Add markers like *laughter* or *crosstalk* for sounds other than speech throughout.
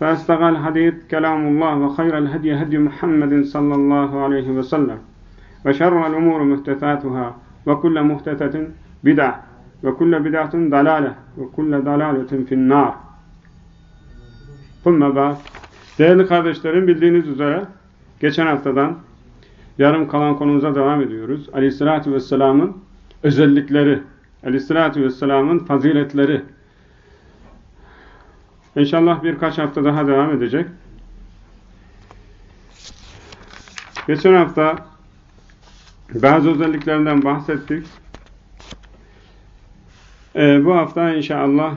فأستغى الحديث كلام الله وخير الهدي هدي محمد صلى الله عليه وسلم وشر الأمور محدثاتها وكل محدثة بدعة وكل بدعة ضلالة وكل ضلالة في النار ثم بعد Değerli kardeşlerim bildiğiniz üzere geçen haftadan yarım kalan konumuza devam ediyoruz. Aleyhissalatü Vesselam'ın özellikleri, Aleyhissalatü Vesselam'ın faziletleri. İnşallah birkaç hafta daha devam edecek. Geçen hafta bazı özelliklerinden bahsettik. Ee, bu hafta inşallah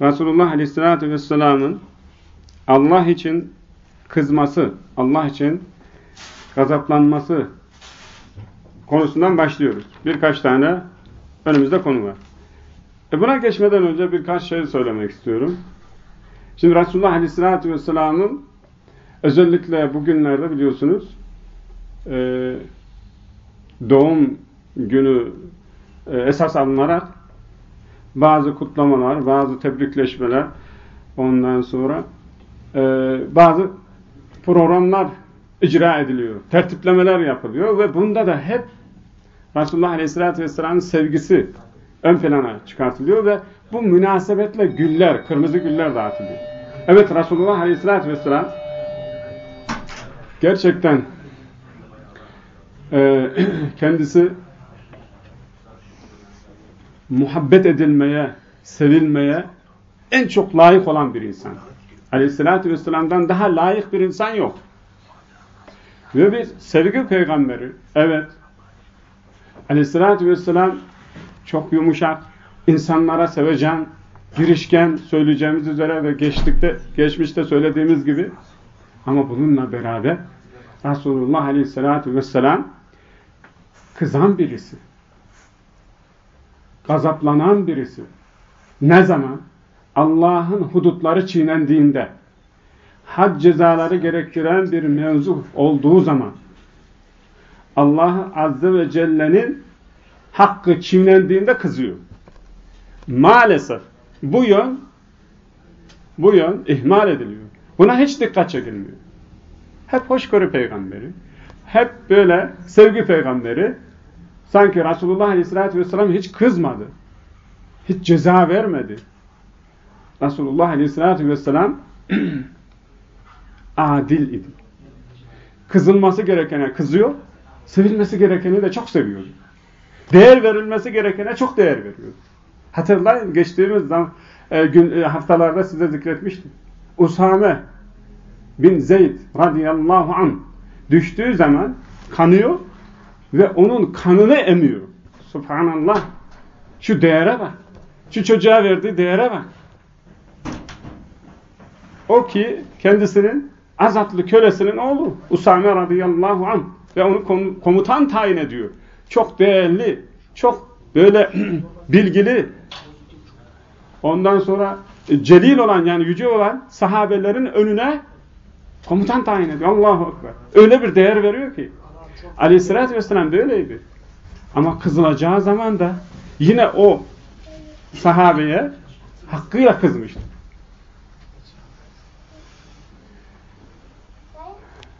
Resulullah Aleyhisselatü Vesselam'ın Allah için kızması, Allah için gazaplanması konusundan başlıyoruz. Birkaç tane önümüzde konu var. E buna geçmeden önce birkaç şey söylemek istiyorum. Şimdi Resulullah Aleyhisselatü Vesselam'ın özellikle bugünlerde biliyorsunuz e, doğum günü e, esas alınarak bazı kutlamalar, bazı tebrikleşmeler ondan sonra e, bazı programlar icra ediliyor. Tertiplemeler yapılıyor ve bunda da hep Resulullah Aleyhisselatü Vesselam'ın sevgisi ön plana çıkartılıyor ve bu münasebetle güller, kırmızı güller dağıtılıyor. Evet Resulullah Aleyhisselatü Vesselam gerçekten e, *clears throat* kendisi muhabbet edilmeye, sevilmeye en çok layık olan bir insan. Aleyhisselatü Vesselam'dan daha layık bir insan yok. Ve bir sevgi peygamberi. Evet. Aleyhisselatü Vesselam çok yumuşak, insanlara sevecen, girişken söyleyeceğimiz üzere ve geçtikte, geçmişte söylediğimiz gibi ama bununla beraber Resulullah Aleyhisselatü Vesselam kızan birisi. Gazaplanan birisi. Ne zaman? Allah'ın hudutları çiğnendiğinde had cezaları gerektiren bir mevzu olduğu zaman Allah Azze ve Celle'nin hakkı çiğnendiğinde kızıyor. Maalesef bu yön bu yön ihmal ediliyor. Buna hiç dikkat çekilmiyor. Hep hoşgörü peygamberi, hep böyle sevgi peygamberi, sanki Resulullah Aleyhisselatü Vesselam hiç kızmadı, hiç ceza vermedi. Resulullah Aleyhisselatü Vesselam *clears throat* adil idi. Kızılması gerekene kızıyor, sevilmesi gerekeni de çok seviyor. Değer verilmesi gerekene çok değer veriyor. Hatırlayın geçtiğimiz zaman, e, gün, e, haftalarda size zikretmiştim. Usame bin Zeyd radıyallahu anh düştüğü zaman kanıyor ve onun kanını emiyor. Subhanallah. Şu değere bak. Şu çocuğa verdiği değere bak. O ki kendisinin azatlı kölesinin oğlu Usame radıyallahu anh ve onu komutan tayin ediyor. Çok değerli, çok böyle *clears throat* bilgili, ondan sonra celil olan yani yüce olan sahabelerin önüne komutan tayin ediyor. Allahu Ekber. Öyle bir değer veriyor ki. Aleyhissalatü vesselam da öyleydi. Ama kızılacağı zaman da yine o sahabeye hakkıyla kızmıştı.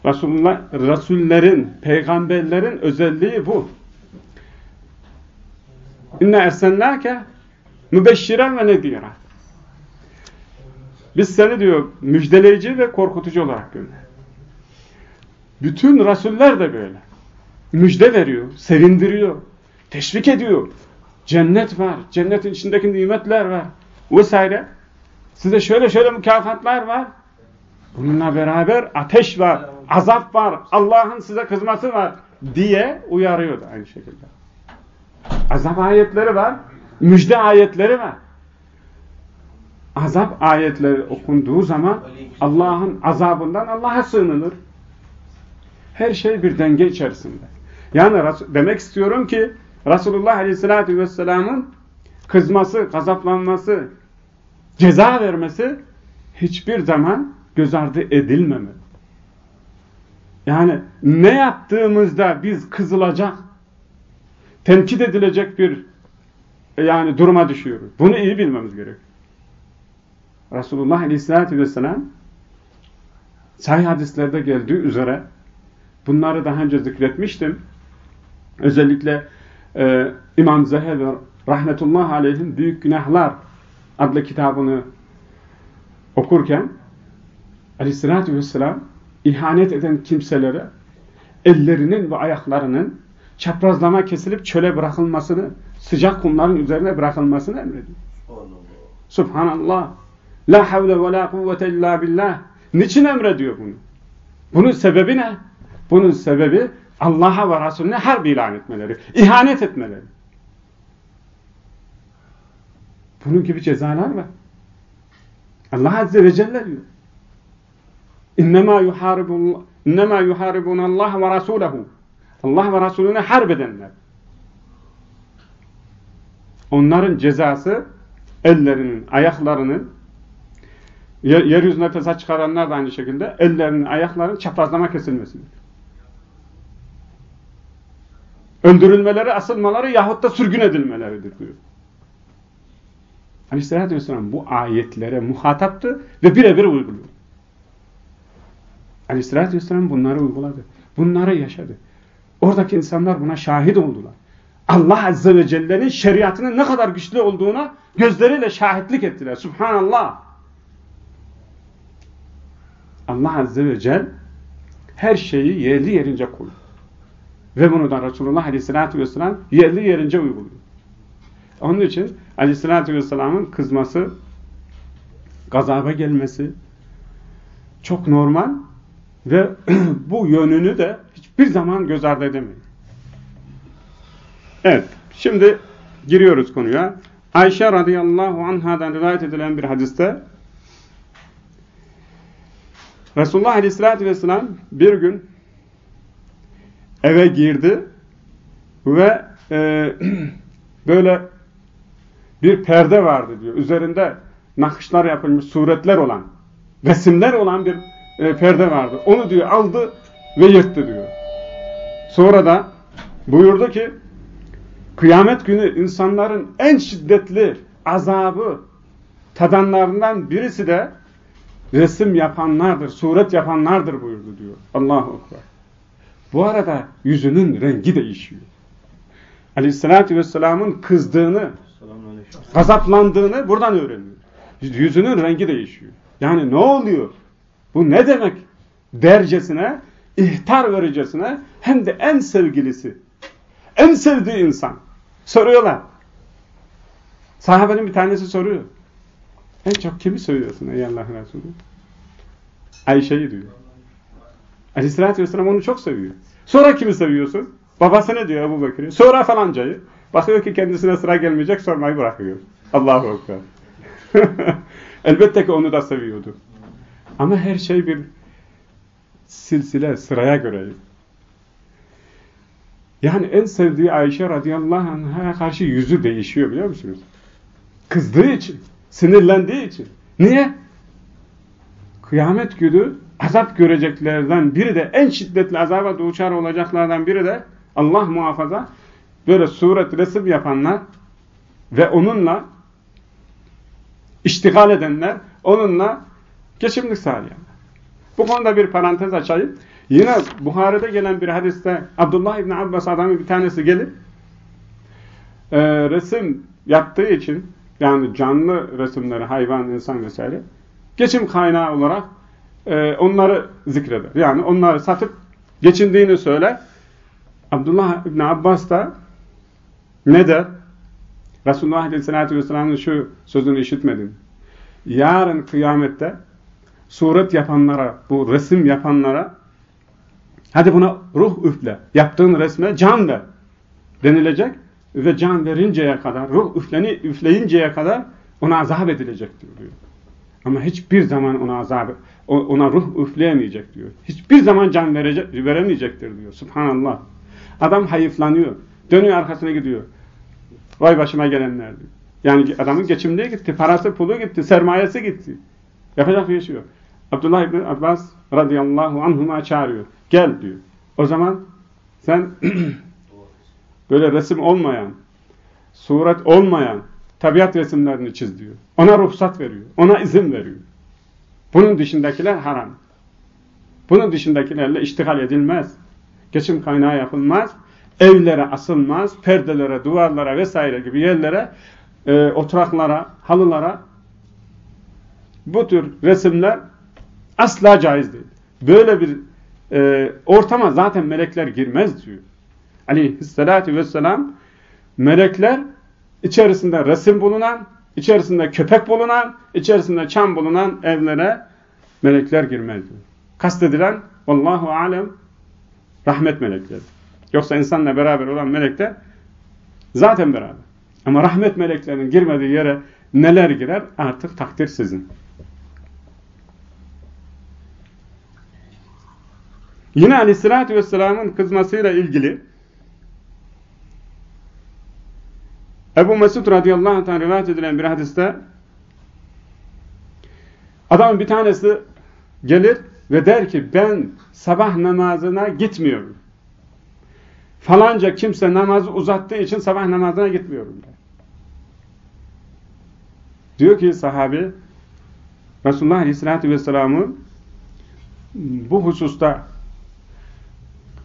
Resulullah, Resullerin, peygamberlerin özelliği bu. İnne ersennâke mübeşşiren ve nedîrâ. Biz seni diyor müjdeleyici ve korkutucu olarak gönderdik. Bütün rasuller de böyle. Müjde veriyor, sevindiriyor, teşvik ediyor. Cennet var, cennetin içindeki nimetler var vesaire. Size şöyle şöyle mükafatlar var. Bununla beraber ateş var, azap var, Allah'ın size kızması var diye uyarıyordu aynı şekilde. Azap ayetleri var, müjde ayetleri var. Azap ayetleri okunduğu zaman Allah'ın azabından Allah'a sığınılır. Her şey bir denge içerisinde. Yani demek istiyorum ki Resulullah Aleyhisselatü Vesselam'ın kızması, gazaplanması, ceza vermesi hiçbir zaman göz ardı edilmemeli. Yani ne yaptığımızda biz kızılacak, tenkit edilecek bir yani duruma düşüyoruz. Bunu iyi bilmemiz gerek. Resulullah Aleyhisselatü Vesselam sahih hadislerde geldiği üzere bunları daha önce zikretmiştim. Özellikle e, İmam Zehebi rahmetullah aleyhin Büyük Günahlar adlı kitabını okurken aleyhissalatü vesselam ihanet eden kimselere ellerinin ve ayaklarının çaprazlama kesilip çöle bırakılmasını, sıcak kumların üzerine bırakılmasını emrediyor. Subhanallah. La havle ve la kuvvete illa billah. Niçin emrediyor bunu? Bunun sebebi ne? Bunun sebebi Allah'a ve Resulüne harbi ilan etmeleri, ihanet etmeleri. Bunun gibi cezalar var. Allah Azze ve Celle diyor. İnnemâ yuhâribun Allah ve Rasûlehu. Allah ve Resulüne harp edenler. Onların cezası ellerinin, ayaklarının yeryüzüne fesat çıkaranlar da aynı şekilde ellerinin, ayaklarının çaprazlama kesilmesidir. Öldürülmeleri, asılmaları yahut da sürgün edilmeleridir diyor. Aleyhisselatü Vesselam bu ayetlere muhataptı ve birebir uyguluyor. Aleyhisselatü Vesselam bunları uyguladı. Bunları yaşadı. Oradaki insanlar buna şahit oldular. Allah Azze ve Celle'nin şeriatının ne kadar güçlü olduğuna gözleriyle şahitlik ettiler. Subhanallah. Allah Azze ve Celle her şeyi yerli yerince koyuyor. Ve bunu da Resulullah Aleyhisselatü Vesselam yerli yerince uyguluyor. Onun için Aleyhisselatü Vesselam'ın kızması, gazaba gelmesi çok normal ve *clears throat* bu yönünü de hiçbir zaman göz ardı edemeyin. Evet, şimdi giriyoruz konuya. Ayşe radıyallahu anhadan rivayet edilen bir hadiste Resulullah aleyhissalatü vesselam bir gün eve girdi ve e, *clears throat* böyle bir perde vardı diyor. Üzerinde nakışlar yapılmış, suretler olan, resimler olan bir e, perde vardı. Onu diyor aldı ve yırttı diyor. Sonra da buyurdu ki kıyamet günü insanların en şiddetli azabı tadanlarından birisi de resim yapanlardır, suret yapanlardır buyurdu diyor. Allahu Ekber. Bu arada yüzünün rengi değişiyor. Aleyhissalatü Vesselam'ın kızdığını, gazaplandığını buradan öğreniyor. Yüzünün rengi değişiyor. Yani ne oluyor? Bu ne demek? Dercesine, ihtar vericesine hem de en sevgilisi, en sevdiği insan. Soruyorlar. Sahabenin bir tanesi soruyor. En çok kimi söylüyorsun ey Allah'ın Resulü? Ayşe'yi diyor. Aleyhissalatü vesselam onu çok seviyor. Sonra kimi seviyorsun? Babası ne diyor Ebu Bekir'e? Sonra falancayı. Bakıyor ki kendisine sıra gelmeyecek sormayı bırakıyor. Allahu Ekber. *laughs* Elbette ki onu da seviyordu. Ama her şey bir silsile, sıraya göre. Yani en sevdiği Ayşe radıyallahu anh'a karşı yüzü değişiyor biliyor musunuz? Kızdığı için, sinirlendiği için. Niye? Kıyamet günü azap göreceklerden biri de en şiddetli azaba duçar olacaklardan biri de Allah muhafaza böyle suret resim yapanlar ve onunla iştigal edenler, onunla geçimlik sağlayanlar. Bu konuda bir parantez açayım. Yine Buhari'de gelen bir hadiste Abdullah İbni Abbas adamı bir tanesi gelip e, resim yaptığı için yani canlı resimleri, hayvan, insan vesaire geçim kaynağı olarak e, onları zikreder. Yani onları satıp geçindiğini söyler. Abdullah İbni Abbas da ne der? Resulullah Aleyhisselatü Vesselam'ın şu sözünü işitmedin. Yarın kıyamette suret yapanlara, bu resim yapanlara hadi buna ruh üfle, yaptığın resme can ver denilecek ve can verinceye kadar, ruh üfleni, üfleyinceye kadar ona azap edilecek diyor. Ama hiçbir zaman ona azap, ona ruh üfleyemeyecek diyor. Hiçbir zaman can verecek, veremeyecektir diyor. Subhanallah. Adam hayıflanıyor. Dönüyor arkasına gidiyor. Vay başıma gelenler diyor. Yani adamın geçimliği gitti, parası pulu gitti, sermayesi gitti. Yapacak bir şey yok. Abdullah İbni Abbas radıyallahu anhuma çağırıyor. Gel diyor. O zaman sen *clears throat* böyle resim olmayan, suret olmayan tabiat resimlerini çiz diyor. Ona ruhsat veriyor. Ona izin veriyor. Bunun dışındakiler haram. Bunun dışındakilerle iştigal edilmez. Geçim kaynağı yapılmaz. Evlere asılmaz. Perdelere, duvarlara vesaire gibi yerlere, e, oturaklara, halılara bu tür resimler asla caiz değil. Böyle bir e, ortama zaten melekler girmez diyor. Aleyhissalatü vesselam melekler içerisinde resim bulunan, içerisinde köpek bulunan, içerisinde çam bulunan evlere melekler girmez diyor. Kastedilen Allahu alem rahmet melekleri. Yoksa insanla beraber olan melekler zaten beraber. Ama rahmet meleklerinin girmediği yere neler girer artık takdir sizin. Yine aleyhissalatü vesselamın kızmasıyla ilgili Ebu Mesud radıyallahu anh rivayet edilen bir hadiste adamın bir tanesi gelir ve der ki ben sabah namazına gitmiyorum. Falanca kimse namazı uzattığı için sabah namazına gitmiyorum der. Diyor ki sahabi Resulullah Aleyhisselatü Vesselam'ı bu hususta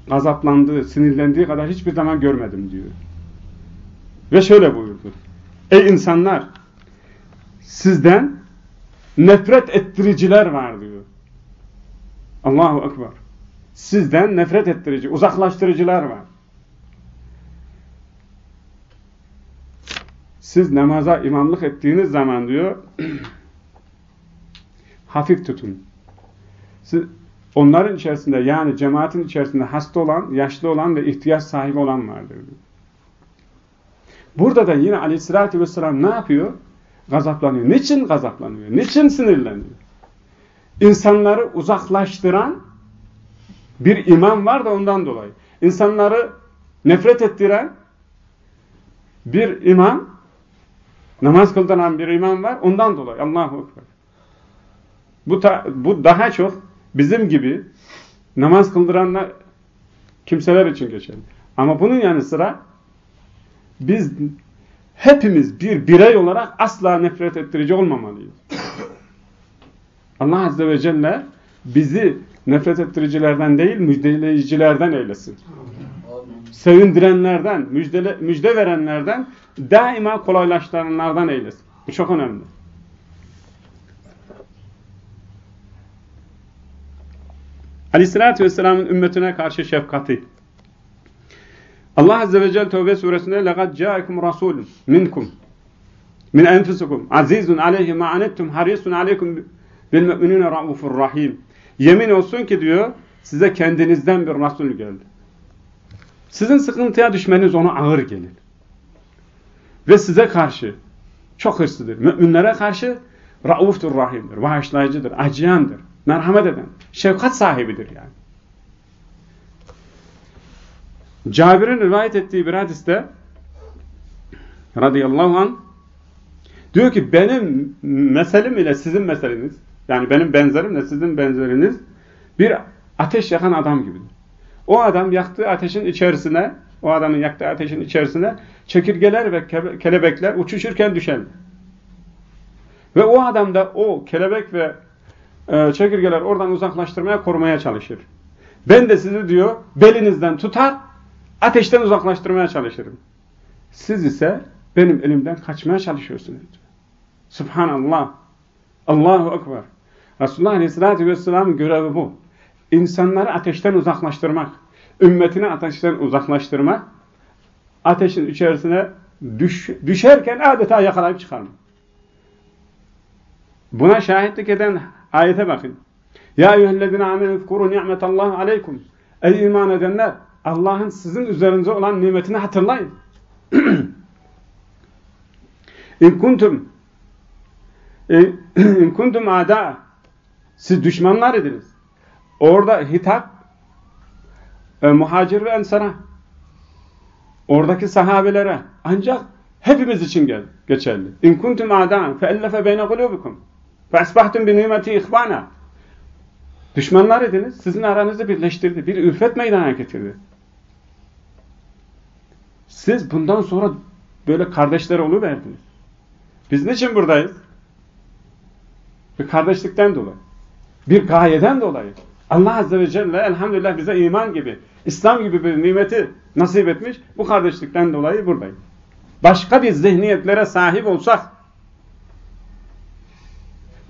gazaplandığı, sinirlendiği kadar hiçbir zaman görmedim diyor. Ve şöyle buyurdu. Ey insanlar! Sizden nefret ettiriciler var diyor. Allahu Ekber. Sizden nefret ettirici, uzaklaştırıcılar var. Siz namaza imamlık ettiğiniz zaman diyor *clears throat* hafif tutun. Siz, onların içerisinde yani cemaatin içerisinde hasta olan, yaşlı olan ve ihtiyaç sahibi olan vardır. Burada da yine aleyhissalatü vesselam ne yapıyor? Gazaplanıyor. Niçin gazaplanıyor? Niçin sinirleniyor? İnsanları uzaklaştıran bir imam var da ondan dolayı. İnsanları nefret ettiren bir imam, namaz kıldıran bir imam var ondan dolayı. Allahu Ekber. Bu, ta, bu daha çok bizim gibi namaz kıldıranlar kimseler için geçerli. Ama bunun yanı sıra biz hepimiz bir birey olarak asla nefret ettirici olmamalıyız. Allah Azze ve Celle bizi nefret ettiricilerden değil müjdeleyicilerden eylesin. Sevindirenlerden, müjdele, müjde verenlerden, daima kolaylaştıranlardan eylesin. Bu çok önemli. Aleyhissalatü Vesselam'ın ümmetine karşı şefkati. Allah Azze ve Celle Tevbe suresinde لَقَدْ جَاءَكُمْ رَسُولٌ مِنْكُمْ مِنْ أَنْفُسُكُمْ عَزِيزٌ عَلَيْهِ مَا عَنَتْتُمْ حَرِيسٌ عَلَيْكُمْ بِالْمُؤْمِنِينَ رَعُوفٌ rahim. Yemin olsun ki diyor size kendinizden bir Resul geldi. Sizin sıkıntıya düşmeniz ona ağır gelir. Ve size karşı çok hırslıdır. Müminlere karşı rauftur rahimdir, bağışlayıcıdır, acıyandır, merhamet eden, şefkat sahibidir yani. Cabir'in rivayet ettiği bir hadiste radıyallahu anh diyor ki benim meselim ile sizin meseleniz yani benim benzerimle sizin benzeriniz bir ateş yakan adam gibidir. O adam yaktığı ateşin içerisine o adamın yaktığı ateşin içerisine çekirgeler ve kelebekler uçuşurken düşen. Ve o adam da o kelebek ve e, çekirgeler oradan uzaklaştırmaya, korumaya çalışır. Ben de sizi diyor belinizden tutar ateşten uzaklaştırmaya çalışırım. Siz ise benim elimden kaçmaya çalışıyorsunuz. Subhanallah. Allahu Ekber. Resulullah Aleyhisselatü Vesselam'ın görevi bu. İnsanları ateşten uzaklaştırmak, ümmetini ateşten uzaklaştırmak, ateşin içerisine düş, düşerken adeta yakalayıp çıkarmak. Buna şahitlik eden ayete bakın. Ya eyyühellezine amenü zkuru ni'metallahu aleykum. Ey iman edenler Allah'ın sizin üzerinize olan nimetini hatırlayın. *clears throat* İn kuntum *clears throat* in kuntum ada siz düşmanlar ediniz. Orada hitap e, muhacir ve ensara oradaki sahabelere ancak hepimiz için gel, geçerli. İn kuntum a'da'an feellefe beyne kulubikum bi nimeti ihvana Düşmanlar ediniz, sizin aranızda birleştirdi. Bir ülfet meydana getirdi. Siz bundan sonra böyle kardeşler oluverdiniz. Biz niçin buradayız? Bir kardeşlikten dolayı. Bir gayeden dolayı. Allah Azze ve Celle elhamdülillah bize iman gibi, İslam gibi bir nimeti nasip etmiş. Bu kardeşlikten dolayı buradayız. Başka bir zihniyetlere sahip olsak,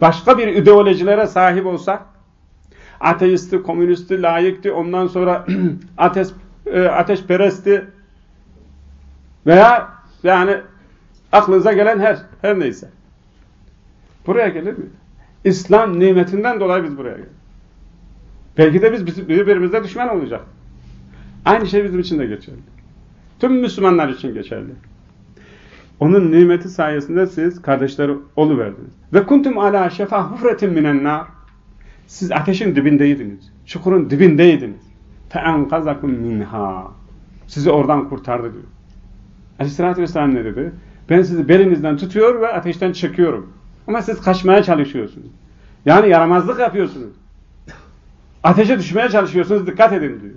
başka bir ideolojilere sahip olsak, ateisti, komünisti, layıktı, ondan sonra *clears throat* ateş, e, veya yani aklınıza gelen her her neyse. Buraya gelir mi? İslam nimetinden dolayı biz buraya geldik. Belki de biz birbirimize düşman olacak. Aynı şey bizim için de geçerli. Tüm Müslümanlar için geçerli. Onun nimeti sayesinde siz kardeşleri oluverdiniz. Ve kuntum ala şefa hufretin minennar. Siz ateşin dibindeydiniz. Çukurun dibindeydiniz. Fe enkazakum minha. Sizi oradan kurtardı diyor. Aleyhissalatü vesselam ne dedi? Ben sizi belinizden tutuyor ve ateşten çekiyorum. Ama siz kaçmaya çalışıyorsunuz. Yani yaramazlık yapıyorsunuz. Ateşe düşmeye çalışıyorsunuz. Dikkat edin diyor.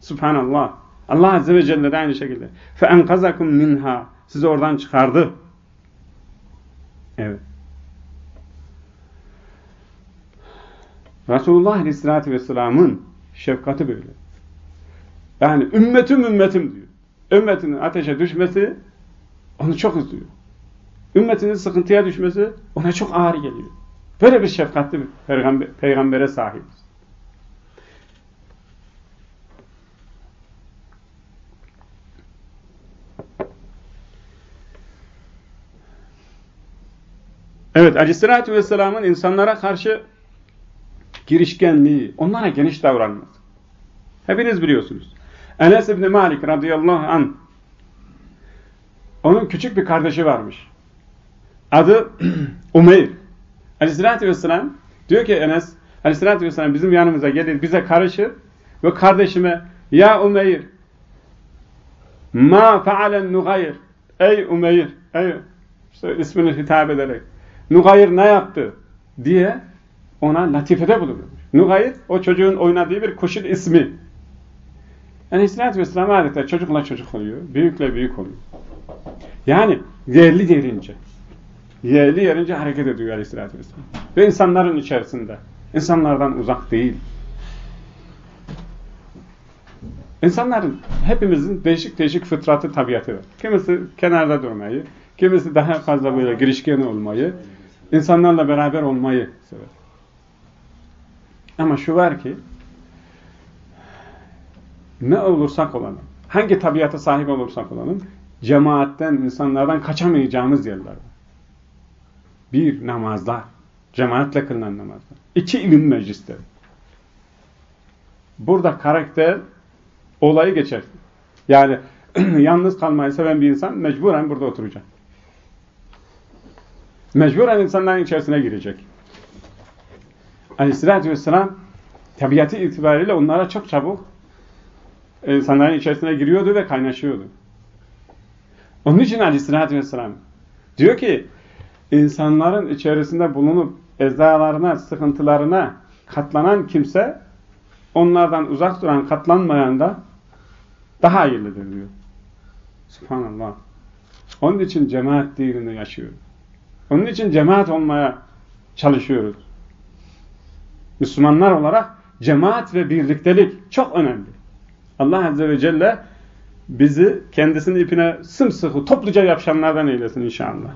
Subhanallah. Allah Azze ve Celle de aynı şekilde. فَاَنْقَذَكُمْ minha. Sizi oradan çıkardı. Evet. Resulullah Aleyhisselatü Vesselam'ın şefkati böyle. Yani ümmetim ümmetim diyor. Ümmetinin ateşe düşmesi onu çok üzüyor. Ümmetinin sıkıntıya düşmesi ona çok ağır geliyor. Böyle bir şefkatli bir peygamber, peygambere sahibiz. Evet, Aleyhisselatü Vesselam'ın insanlara karşı girişkenliği, onlara geniş davranması. Hepiniz biliyorsunuz. Enes İbni Malik radıyallahu an onun küçük bir kardeşi varmış. Adı *clears throat* Umeyr. Aleyhissalatü vesselam diyor ki Enes Aleyhissalatü vesselam bizim yanımıza gelir, bize karışır ve kardeşime ya Umeyr ma fealen Nugayr ey Umeyr ey işte ismini hitap ederek Nugayr ne yaptı diye ona latifede bulunuyor. Nugayr o çocuğun oynadığı bir kuşun ismi. Yani İslam Vesselam adeta çocukla çocuk oluyor. Büyükle büyük oluyor. Yani yerli yerince. Yerli yerince hareket ediyor Aleyhisselatü Vesselam. Ve insanların içerisinde. insanlardan uzak değil. İnsanların, hepimizin değişik değişik fıtratı, tabiatı var. Kimisi kenarda durmayı, kimisi daha fazla böyle girişken olmayı, insanlarla beraber olmayı sever. Ama şu var ki ne olursak olalım, hangi tabiata sahip olursak olalım, cemaatten, insanlardan kaçamayacağımız yerler var. Bir, namazlar. Cemaatle kılınan namazlar. İki, ilim meclisleri. Burada karakter olayı geçer. Yani *clears throat* yalnız kalmayı seven bir insan mecburen burada oturacak. Mecburen insanların içerisine girecek. Aleyhissalatü vesselam tabiatı itibariyle onlara çok çabuk insanların içerisine giriyordu ve kaynaşıyordu. Onun için aleyhissalatü vesselam diyor ki insanların içerisinde bulunup ezalarına, sıkıntılarına katlanan kimse onlardan uzak duran, katlanmayan da daha hayırlıdır diyor. Subhanallah. Onun için cemaat dinini yaşıyoruz. Onun için cemaat olmaya çalışıyoruz. Müslümanlar olarak cemaat ve birliktelik çok önemli. Allah Azze ve Celle bizi kendisinin ipine sımsıkı topluca yapışanlardan eylesin inşallah.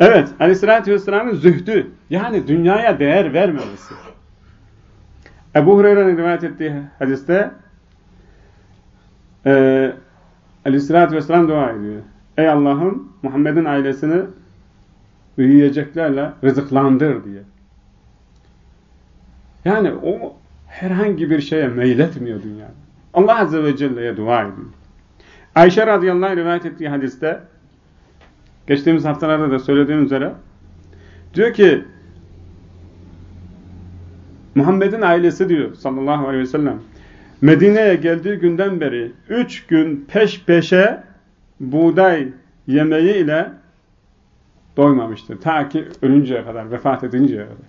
Evet, Aleyhisselatü Vesselam'ın zühdü, yani dünyaya değer vermemesi. Ebu Hureyre'nin rivayet ettiği hadiste e, Aleyhisselatü Vesselam dua ediyor. Ey Allah'ım Muhammed'in ailesini yiyeceklerle rızıklandır diye. Yani o herhangi bir şeye meyletmiyor dünyada. Allah Azze ve Celle'ye dua ediyor. Ayşe radıyallahu anh rivayet ettiği hadiste geçtiğimiz haftalarda da söylediğim üzere diyor ki Muhammed'in ailesi diyor sallallahu aleyhi ve sellem Medine'ye geldiği günden beri üç gün peş peşe buğday yemeği ile doymamıştır. Ta ki ölünceye kadar, vefat edinceye kadar.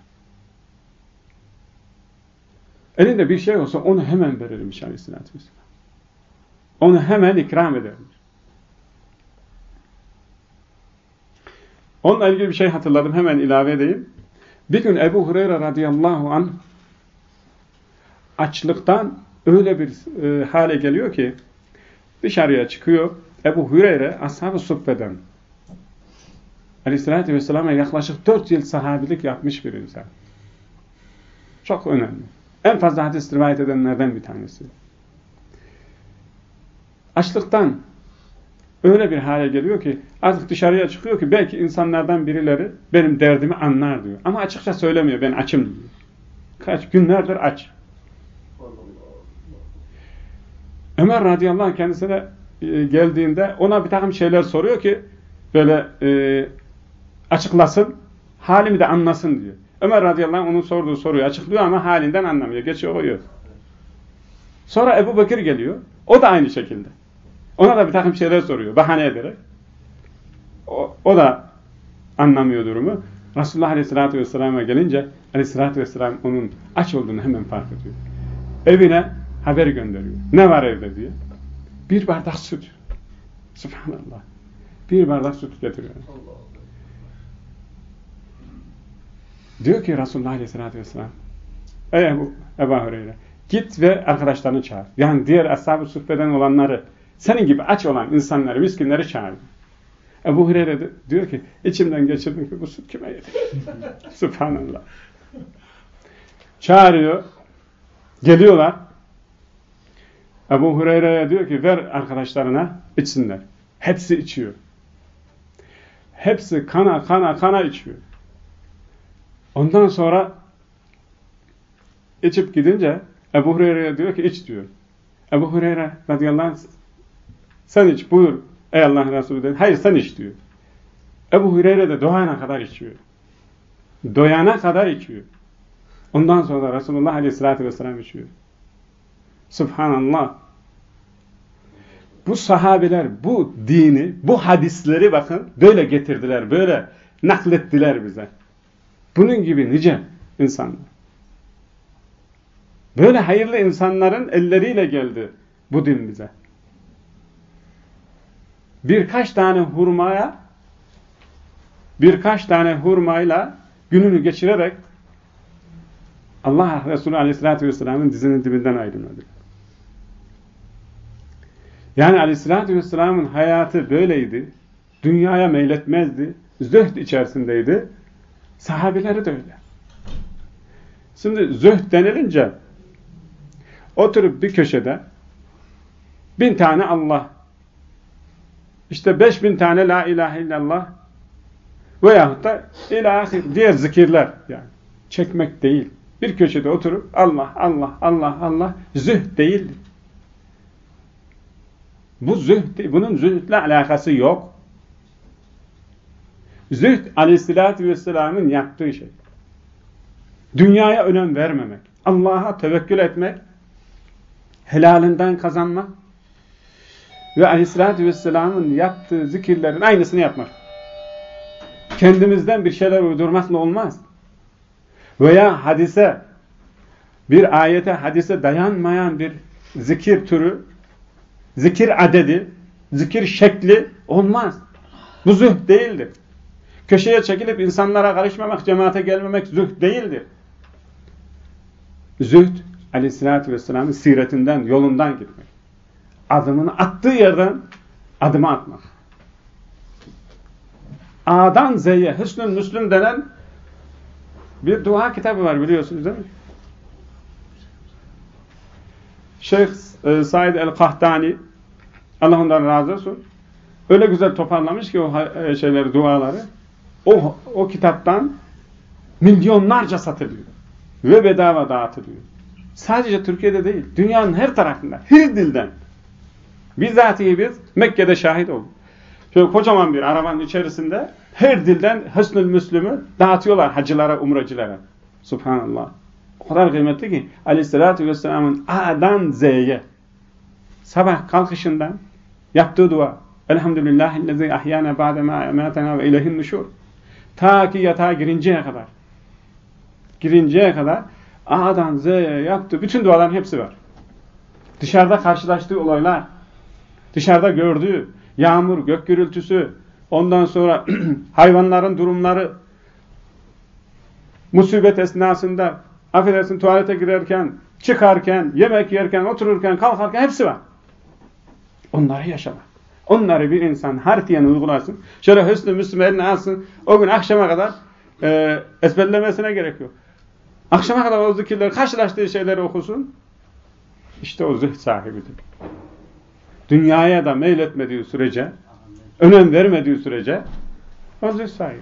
Elinde bir şey olsa onu hemen verirmiş aleyhissalatü vesselam. Onu hemen ikram edermiş. Onunla ilgili bir şey hatırladım. Hemen ilave edeyim. Bir gün Ebu Hureyre radıyallahu an açlıktan öyle bir e, hale geliyor ki dışarıya çıkıyor. Ebu Hureyre ashab-ı aleyhissalatü vesselam'a yaklaşık dört yıl sahabilik yapmış bir insan. Çok önemli. En fazla hadis rivayet edenlerden bir tanesi. Açlıktan öyle bir hale geliyor ki artık dışarıya çıkıyor ki belki insanlardan birileri benim derdimi anlar diyor. Ama açıkça söylemiyor ben açım diyor. Kaç günlerdir aç. Ömer radıyallahu anh kendisine e, geldiğinde ona bir takım şeyler soruyor ki böyle e, açıklasın, halimi de anlasın diyor. Ömer radıyallahu anh onun sorduğu soruyu açıklıyor ama halinden anlamıyor. Geçiyor koyuyor. Sonra Ebu Bekir geliyor. O da aynı şekilde. Ona da bir takım şeyler soruyor. Bahane ederek. O, o da anlamıyor durumu. Resulullah aleyhissalatü vesselam'a gelince aleyhissalatü vesselam onun aç olduğunu hemen fark ediyor. Evine haber gönderiyor. Ne var evde diye. Bir bardak süt. Subhanallah. Bir bardak süt getiriyor. Diyor ki Resulullah Aleyhisselatü Vesselam Ey Ebu, Ebu Hureyre git ve arkadaşlarını çağır. Yani diğer ashab-ı suffeden olanları senin gibi aç olan insanları, miskinleri çağır. Ebu Hureyre de diyor ki içimden geçirdim ki bu süt kime yedik? *laughs* Subhanallah. Çağırıyor. Geliyorlar. Ebu Hureyre'ye diyor ki ver arkadaşlarına içsinler. Hepsi içiyor. Hepsi kana kana kana içiyor. Ondan sonra içip gidince Ebu Hureyre'ye diyor ki iç diyor. Ebu Hureyre radıyallahu anh sen iç buyur ey Allah'ın Resulü dedi. Hayır sen iç diyor. Ebu Hureyre de doyana kadar içiyor. Doyana kadar içiyor. Ondan sonra Resulullah aleyhissalatü vesselam içiyor. Subhanallah. Bu sahabeler bu dini, bu hadisleri bakın böyle getirdiler, böyle naklettiler bize. Bunun gibi nice insanlar. Böyle hayırlı insanların elleriyle geldi bu din bize. Birkaç tane hurmaya birkaç tane hurmayla gününü geçirerek Allah Resulü Aleyhisselatü Vesselam'ın dizinin dibinden ayrılmadı. Yani Aleyhisselatü Vesselam'ın hayatı böyleydi. Dünyaya meyletmezdi. Zöhd içerisindeydi. Sahabeleri de öyle. Şimdi zühd denilince oturup bir köşede bin tane Allah işte beş bin tane la ilahe illallah veyahut da ilahi diğer zikirler yani çekmek değil. Bir köşede oturup Allah, Allah, Allah, Allah zühd değildir. Bu zühd, bunun zühdle alakası yok. Zühd aleyhissalatü vesselamın yaptığı şey. Dünyaya önem vermemek. Allah'a tevekkül etmek. Helalinden kazanmak. Ve aleyhissalatü vesselamın yaptığı zikirlerin aynısını yapmak. Kendimizden bir şeyler uydurmakla olmaz. Veya hadise, bir ayete, hadise dayanmayan bir zikir türü, zikir adedi, zikir şekli olmaz. Bu zühd değildir. Köşeye çekilip insanlara karışmamak, cemaate gelmemek zühd değildir. Zühd, aleyhissalatü vesselamın siretinden, yolundan gitmek. Adımını attığı yerden adımı atmak. A'dan Z'ye Hüsnül Müslüm denen bir dua kitabı var biliyorsunuz değil mi? Şeyh e, Said el-Kahtani Allah ondan razı olsun. Öyle güzel toparlamış ki o e, şeyleri, duaları. O, o kitaptan milyonlarca satılıyor. Ve bedava dağıtılıyor. Sadece Türkiye'de değil, dünyanın her tarafında, her dilden. Bizzatihi biz Mekke'de şahit olduk. Şöyle kocaman bir arabanın içerisinde her dilden Hüsnül Müslüm'ü dağıtıyorlar hacılara, umracılara. Subhanallah. O kadar kıymetli ki Aleyhisselatü Vesselam'ın A'dan Z'ye sabah kalkışından yaptığı dua Elhamdülillahillezî ahyâne ba'demâ emâtenâ ve ileyhin nuşûr. Ta ki yatağa girinceye kadar. Girinceye kadar A'dan Z'ye yaptığı bütün duaların hepsi var. Dışarıda karşılaştığı olaylar, dışarıda gördüğü yağmur, gök gürültüsü, ondan sonra *clears throat* hayvanların durumları, musibet esnasında, affedersin tuvalete girerken, çıkarken, yemek yerken, otururken, kalkarken hepsi var. Onları yaşamak. Onları bir insan harfiyen uygulasın. Şöyle hüsnü müslüm eline alsın. O gün akşama kadar e, ezberlemesine gerek yok. Akşama kadar o zikirleri, karşılaştığı şeyleri okusun. İşte o zihd sahibidir. Dünyaya da meyletmediği sürece, önem vermediği sürece o zihd sahibi.